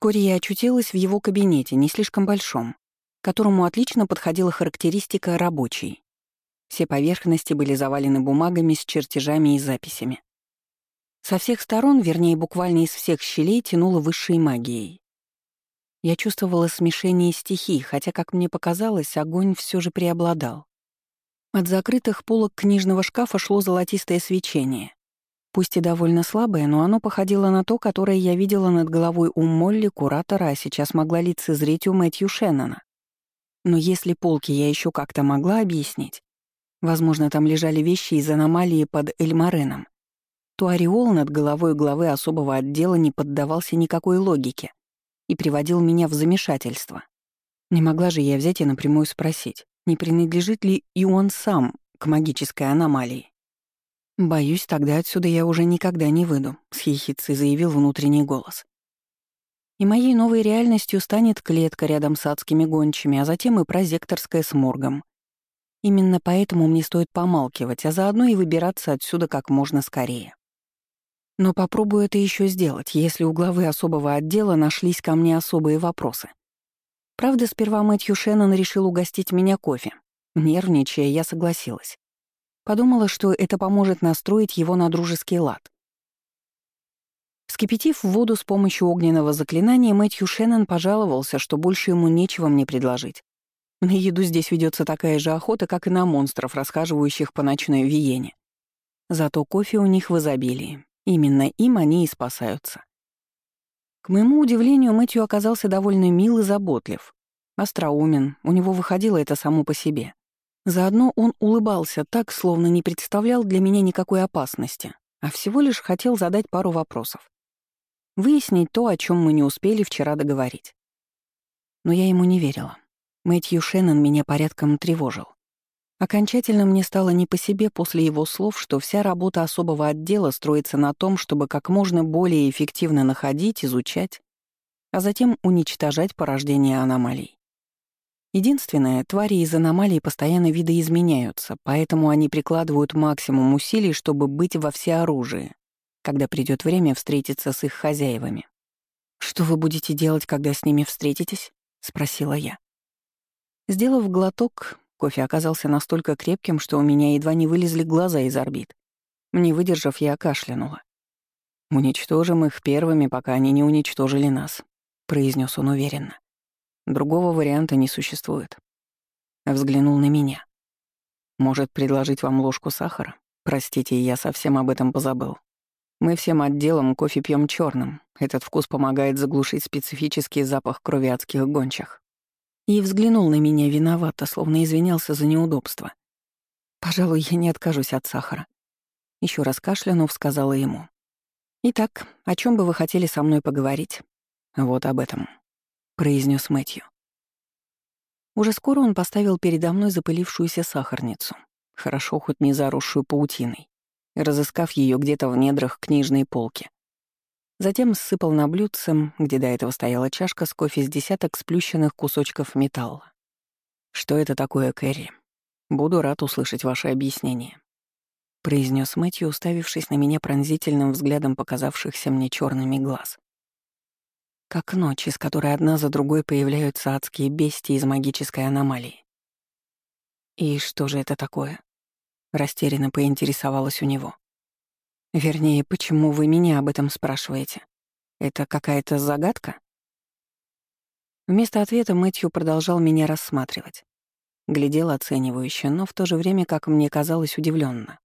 Вскоре я очутилась в его кабинете, не слишком большом, которому отлично подходила характеристика «рабочий». Все поверхности были завалены бумагами с чертежами и записями. Со всех сторон, вернее, буквально из всех щелей, тянуло высшей магией. Я чувствовала смешение стихий, хотя, как мне показалось, огонь все же преобладал. От закрытых полок книжного шкафа шло золотистое свечение. Пусть и довольно слабое, но оно походило на то, которое я видела над головой у Молли, куратора, а сейчас могла лицезреть у Мэтью Шеннона. Но если полки я еще как-то могла объяснить, возможно, там лежали вещи из аномалии под Эльмареном, то ореол над головой главы особого отдела не поддавался никакой логике и приводил меня в замешательство. Не могла же я взять и напрямую спросить, не принадлежит ли и он сам к магической аномалии. «Боюсь, тогда отсюда я уже никогда не выйду», — с хихицей заявил внутренний голос. И моей новой реальностью станет клетка рядом с адскими гончими, а затем и прозекторская с моргом. Именно поэтому мне стоит помалкивать, а заодно и выбираться отсюда как можно скорее. Но попробую это еще сделать, если у главы особого отдела нашлись ко мне особые вопросы. Правда, сперва Мэтью Шеннон решил угостить меня кофе. Нервничая, я согласилась. Подумала, что это поможет настроить его на дружеский лад. Вскипятив воду с помощью огненного заклинания, Мэтью Шеннон пожаловался, что больше ему нечего мне предложить. На еду здесь ведется такая же охота, как и на монстров, расхаживающих по ночной Виене. Зато кофе у них в изобилии. Именно им они и спасаются. К моему удивлению, Мэтью оказался довольно мил и заботлив. Остроумен, у него выходило это само по себе. Заодно он улыбался так, словно не представлял для меня никакой опасности, а всего лишь хотел задать пару вопросов. Выяснить то, о чем мы не успели вчера договорить. Но я ему не верила. Мэтью Шеннон меня порядком тревожил. Окончательно мне стало не по себе после его слов, что вся работа особого отдела строится на том, чтобы как можно более эффективно находить, изучать, а затем уничтожать порождение аномалий. Единственное, твари из аномалий постоянно видоизменяются, поэтому они прикладывают максимум усилий, чтобы быть во всеоружии, когда придет время встретиться с их хозяевами. «Что вы будете делать, когда с ними встретитесь?» — спросила я. Сделав глоток, Кофе оказался настолько крепким, что у меня едва не вылезли глаза из орбит. Не выдержав, я кашлянула. «Уничтожим их первыми, пока они не уничтожили нас», — произнес он уверенно. «Другого варианта не существует». Взглянул на меня. «Может, предложить вам ложку сахара? Простите, я совсем об этом позабыл. Мы всем отделом кофе пьем черным. Этот вкус помогает заглушить специфический запах крови адских гончих и взглянул на меня виновато, словно извинялся за неудобство. «Пожалуй, я не откажусь от сахара». Еще раз кашлянув, сказала ему. «Итак, о чем бы вы хотели со мной поговорить?» «Вот об этом», — произнес Мэтью. Уже скоро он поставил передо мной запылившуюся сахарницу, хорошо хоть не заросшую паутиной, разыскав ее где-то в недрах книжной полки. Затем сыпал на блюдце, где до этого стояла чашка с кофе с десяток сплющенных кусочков металла. «Что это такое, Кэрри? Буду рад услышать ваше объяснение», — произнес Мэтью, уставившись на меня пронзительным взглядом показавшихся мне черными глаз. Как ночь, из которой одна за другой появляются адские бестии из магической аномалии. «И что же это такое?» — растерянно поинтересовалась у него. Вернее, почему вы меня об этом спрашиваете? Это какая-то загадка? Вместо ответа Мэтью продолжал меня рассматривать. Глядел оценивающе, но в то же время, как мне казалось, удивленно,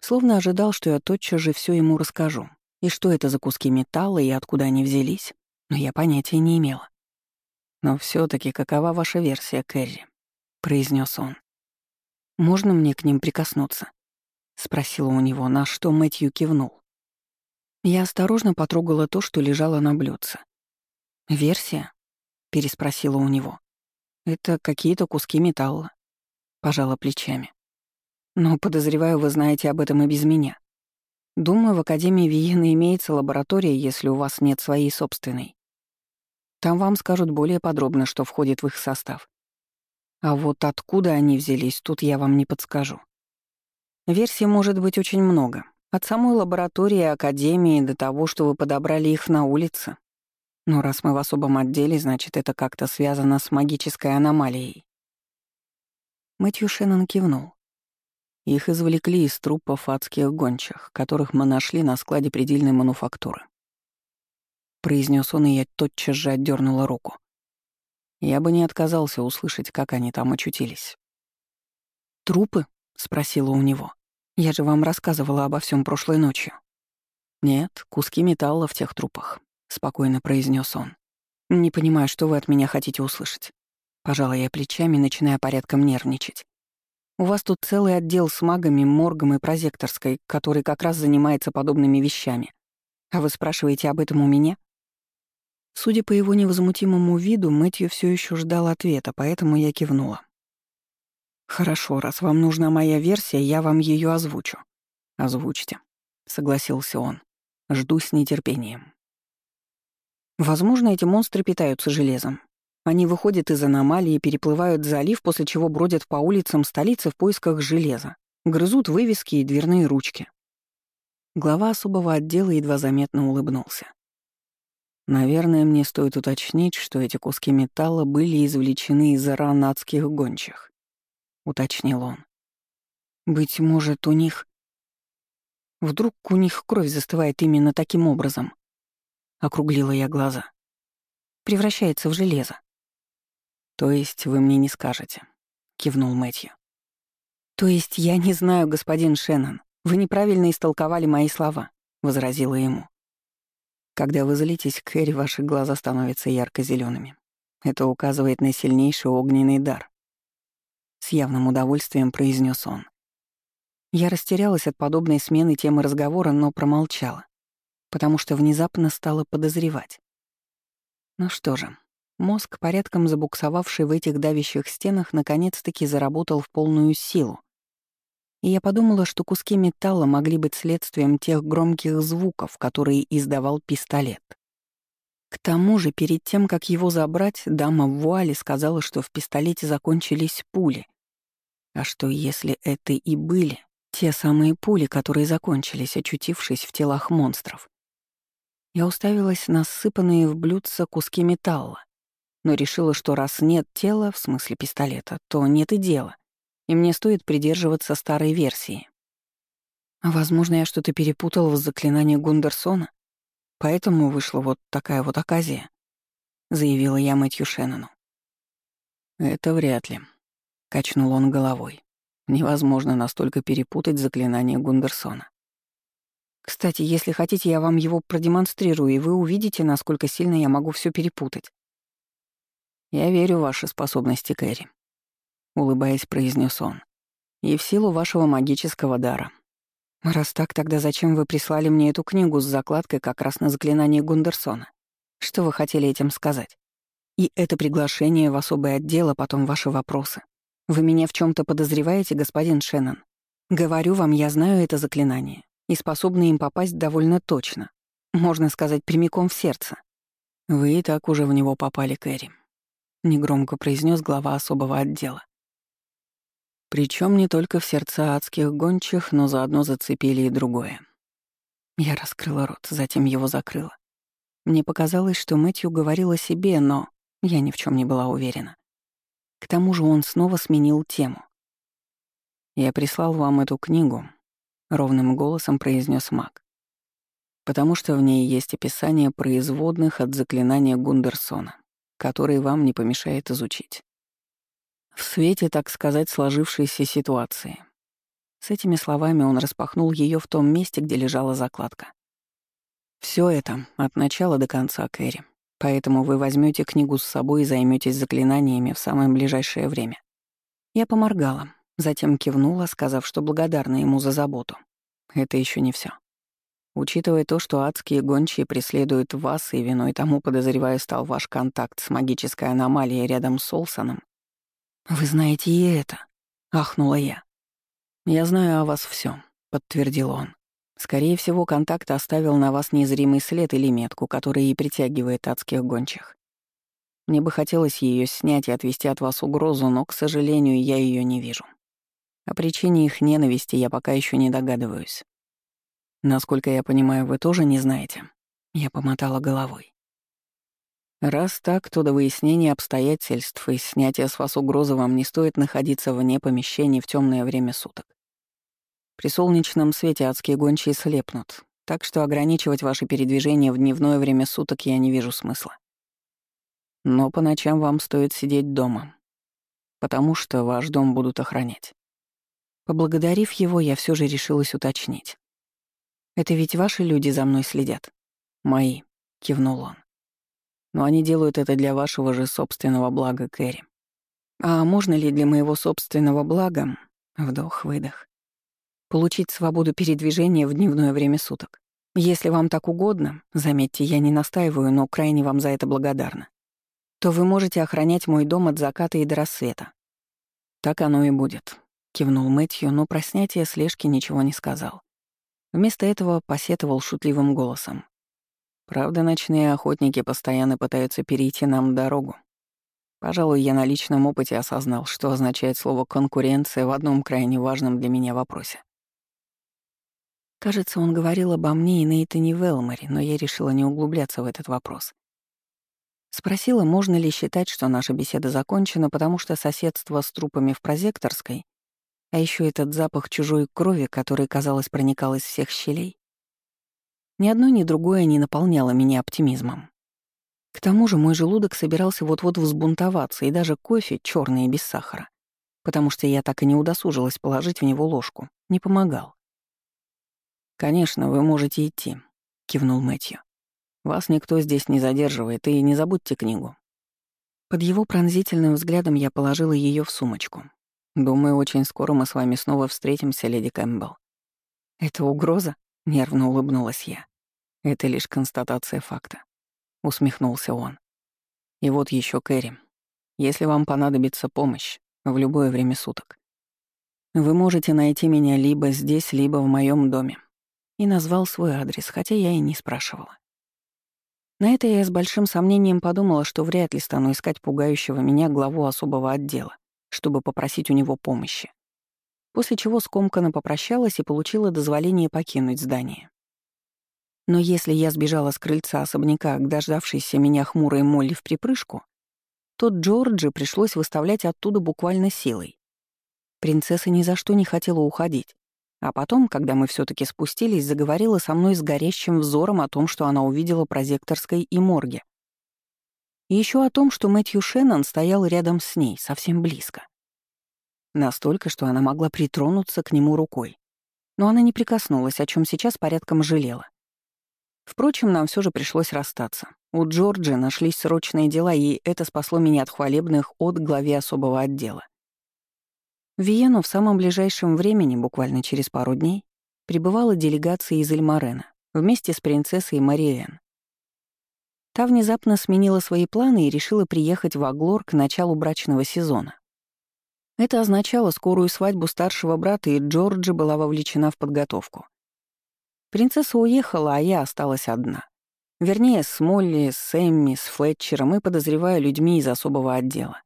Словно ожидал, что я тотчас же все ему расскажу. И что это за куски металла и откуда они взялись, но я понятия не имела. «Но все таки какова ваша версия, Кэрри?» — произнес он. «Можно мне к ним прикоснуться?» — спросила у него, на что Мэтью кивнул. Я осторожно потрогала то, что лежало на блюдце. «Версия?» — переспросила у него. «Это какие-то куски металла», — пожала плечами. «Но, подозреваю, вы знаете об этом и без меня. Думаю, в Академии Виены имеется лаборатория, если у вас нет своей собственной. Там вам скажут более подробно, что входит в их состав. А вот откуда они взялись, тут я вам не подскажу. Версий может быть очень много. От самой лаборатории, академии до того, что вы подобрали их на улице. Но раз мы в особом отделе, значит, это как-то связано с магической аномалией. Мэтью Шеннон кивнул. Их извлекли из трупов адских гончих, которых мы нашли на складе предельной мануфактуры. Произнес он, и я тотчас же отдернула руку. Я бы не отказался услышать, как они там очутились. «Трупы?» — спросила у него. «Я же вам рассказывала обо всем прошлой ночью». «Нет, куски металла в тех трупах», — спокойно произнес он. «Не понимаю, что вы от меня хотите услышать». Пожала я плечами, начиная порядком нервничать. У вас тут целый отдел с магами, моргом и прозекторской, который как раз занимается подобными вещами. А вы спрашиваете об этом у меня? Судя по его невозмутимому виду, Мэтью все еще ждал ответа, поэтому я кивнула. «Хорошо, раз вам нужна моя версия, я вам ее озвучу». «Озвучьте», — согласился он. «Жду с нетерпением». Возможно, эти монстры питаются железом, они выходят из аномалии, переплывают залив, после чего бродят по улицам столицы в поисках железа, грызут вывески и дверные ручки. Глава особого отдела едва заметно улыбнулся. Наверное, мне стоит уточнить, что эти куски металла были извлечены из ран гончих, уточнил он. Быть может, у них... Вдруг у них кровь застывает именно таким образом? Округлила я глаза. Превращается в железо. «То есть вы мне не скажете?» — кивнул Мэтью. «То есть я не знаю, господин Шеннон. Вы неправильно истолковали мои слова», — возразила ему. «Когда вы злитесь, Кэрри, ваши глаза становятся ярко зелеными Это указывает на сильнейший огненный дар». С явным удовольствием произнес он. Я растерялась от подобной смены темы разговора, но промолчала, потому что внезапно стала подозревать. Ну что же, Мозг, порядком забуксовавший в этих давящих стенах, наконец-таки заработал в полную силу. И я подумала, что куски металла могли быть следствием тех громких звуков, которые издавал пистолет. К тому же, перед тем, как его забрать, дама в вуале сказала, что в пистолете закончились пули. А что, если это и были те самые пули, которые закончились, очутившись в телах монстров? Я уставилась на ссыпанные в блюдца куски металла но решила, что раз нет тела, в смысле пистолета, то нет и дела, и мне стоит придерживаться старой версии. Возможно, я что-то перепутала в заклинании Гундерсона, поэтому вышла вот такая вот оказия, заявила я Мэтью Шеннону. Это вряд ли, качнул он головой. Невозможно настолько перепутать заклинание Гундерсона. Кстати, если хотите, я вам его продемонстрирую, и вы увидите, насколько сильно я могу все перепутать. «Я верю в ваши способности, Кэрри», — улыбаясь, произнес он. «И в силу вашего магического дара. Раз так, тогда зачем вы прислали мне эту книгу с закладкой как раз на заклинание Гундерсона? Что вы хотели этим сказать? И это приглашение в особый отдел, а потом ваши вопросы. Вы меня в чем то подозреваете, господин Шеннон? Говорю вам, я знаю это заклинание и способна им попасть довольно точно. Можно сказать, прямиком в сердце. Вы и так уже в него попали, Кэрри. — негромко произнес глава особого отдела. Причем не только в сердца адских гончих, но заодно зацепили и другое. Я раскрыла рот, затем его закрыла. Мне показалось, что Мэтью говорил о себе, но я ни в чем не была уверена. К тому же он снова сменил тему. «Я прислал вам эту книгу», — ровным голосом произнес маг, «потому что в ней есть описание производных от заклинания Гундерсона который вам не помешает изучить. В свете, так сказать, сложившейся ситуации. С этими словами он распахнул ее в том месте, где лежала закладка. Все это от начала до конца, Кэрри. Поэтому вы возьмете книгу с собой и займетесь заклинаниями в самое ближайшее время. Я поморгала, затем кивнула, сказав, что благодарна ему за заботу. Это еще не все. Учитывая то, что адские гончие преследуют вас, и виной тому, подозреваю, стал ваш контакт с магической аномалией рядом с Олсоном. «Вы знаете и это», — ахнула я. «Я знаю о вас все, подтвердил он. «Скорее всего, контакт оставил на вас незримый след или метку, которая и притягивает адских гончих. Мне бы хотелось ее снять и отвести от вас угрозу, но, к сожалению, я ее не вижу. О причине их ненависти я пока еще не догадываюсь. Насколько я понимаю, вы тоже не знаете. Я помотала головой. Раз так, то до выяснения обстоятельств и снятия с вас угрозы вам не стоит находиться вне помещений в темное время суток. При солнечном свете адские гончие слепнут, так что ограничивать ваши передвижения в дневное время суток я не вижу смысла. Но по ночам вам стоит сидеть дома, потому что ваш дом будут охранять. Поблагодарив его, я все же решилась уточнить. «Это ведь ваши люди за мной следят?» «Мои», — кивнул он. «Но они делают это для вашего же собственного блага, Кэрри. А можно ли для моего собственного блага, вдох-выдох, получить свободу передвижения в дневное время суток? Если вам так угодно, заметьте, я не настаиваю, но крайне вам за это благодарна, то вы можете охранять мой дом от заката и до рассвета. Так оно и будет, кивнул Мэтью, но про снятие слежки ничего не сказал. Вместо этого посетовал шутливым голосом. Правда, ночные охотники постоянно пытаются перейти нам дорогу. Пожалуй, я на личном опыте осознал, что означает слово «конкуренция» в одном крайне важном для меня вопросе. Кажется, он говорил обо мне и Нейтане Велморе, но я решила не углубляться в этот вопрос. Спросила, можно ли считать, что наша беседа закончена, потому что соседство с трупами в прозекторской а еще этот запах чужой крови, который, казалось, проникал из всех щелей. Ни одно, ни другое не наполняло меня оптимизмом. К тому же мой желудок собирался вот-вот взбунтоваться, и даже кофе, черный и без сахара, потому что я так и не удосужилась положить в него ложку, не помогал. «Конечно, вы можете идти», — кивнул Мэтью. «Вас никто здесь не задерживает, и не забудьте книгу». Под его пронзительным взглядом я положила ее в сумочку, Думаю, очень скоро мы с вами снова встретимся, леди Кэмпбелл. Это угроза? Нервно улыбнулась я. Это лишь констатация факта. Усмехнулся он. И вот еще Кэрри. Если вам понадобится помощь в любое время суток, вы можете найти меня либо здесь, либо в моем доме. И назвал свой адрес, хотя я и не спрашивала. На это я с большим сомнением подумала, что вряд ли стану искать пугающего меня главу особого отдела чтобы попросить у него помощи. После чего скомканно попрощалась и получила дозволение покинуть здание. Но если я сбежала с крыльца особняка к дождавшейся меня хмурой Молли в припрыжку, то Джорджи пришлось выставлять оттуда буквально силой. Принцесса ни за что не хотела уходить, а потом, когда мы все таки спустились, заговорила со мной с горящим взором о том, что она увидела прозекторской и морге. Еще о том, что Мэтью Шеннон стоял рядом с ней, совсем близко. Настолько, что она могла притронуться к нему рукой. Но она не прикоснулась, о чем сейчас порядком жалела. Впрочем, нам все же пришлось расстаться. У Джорджи нашлись срочные дела, и это спасло меня от хвалебных от главе особого отдела. В Виену в самом ближайшем времени, буквально через пару дней, прибывала делегация из Эльмарена вместе с принцессой Мариэн. Та внезапно сменила свои планы и решила приехать в Аглор к началу брачного сезона. Это означало скорую свадьбу старшего брата, и Джорджи была вовлечена в подготовку. Принцесса уехала, а я осталась одна. Вернее, с Молли, с Эмми, с Флетчером и, подозреваю, людьми из особого отдела.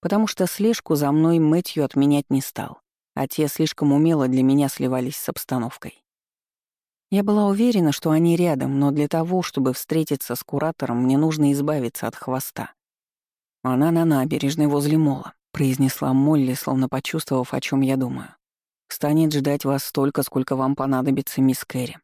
Потому что слежку за мной Мэтью отменять не стал, а те слишком умело для меня сливались с обстановкой. Я была уверена, что они рядом, но для того, чтобы встретиться с куратором, мне нужно избавиться от хвоста. «Она на набережной возле мола», — произнесла Молли, словно почувствовав, о чем я думаю. «Станет ждать вас столько, сколько вам понадобится, мисс Кэрри.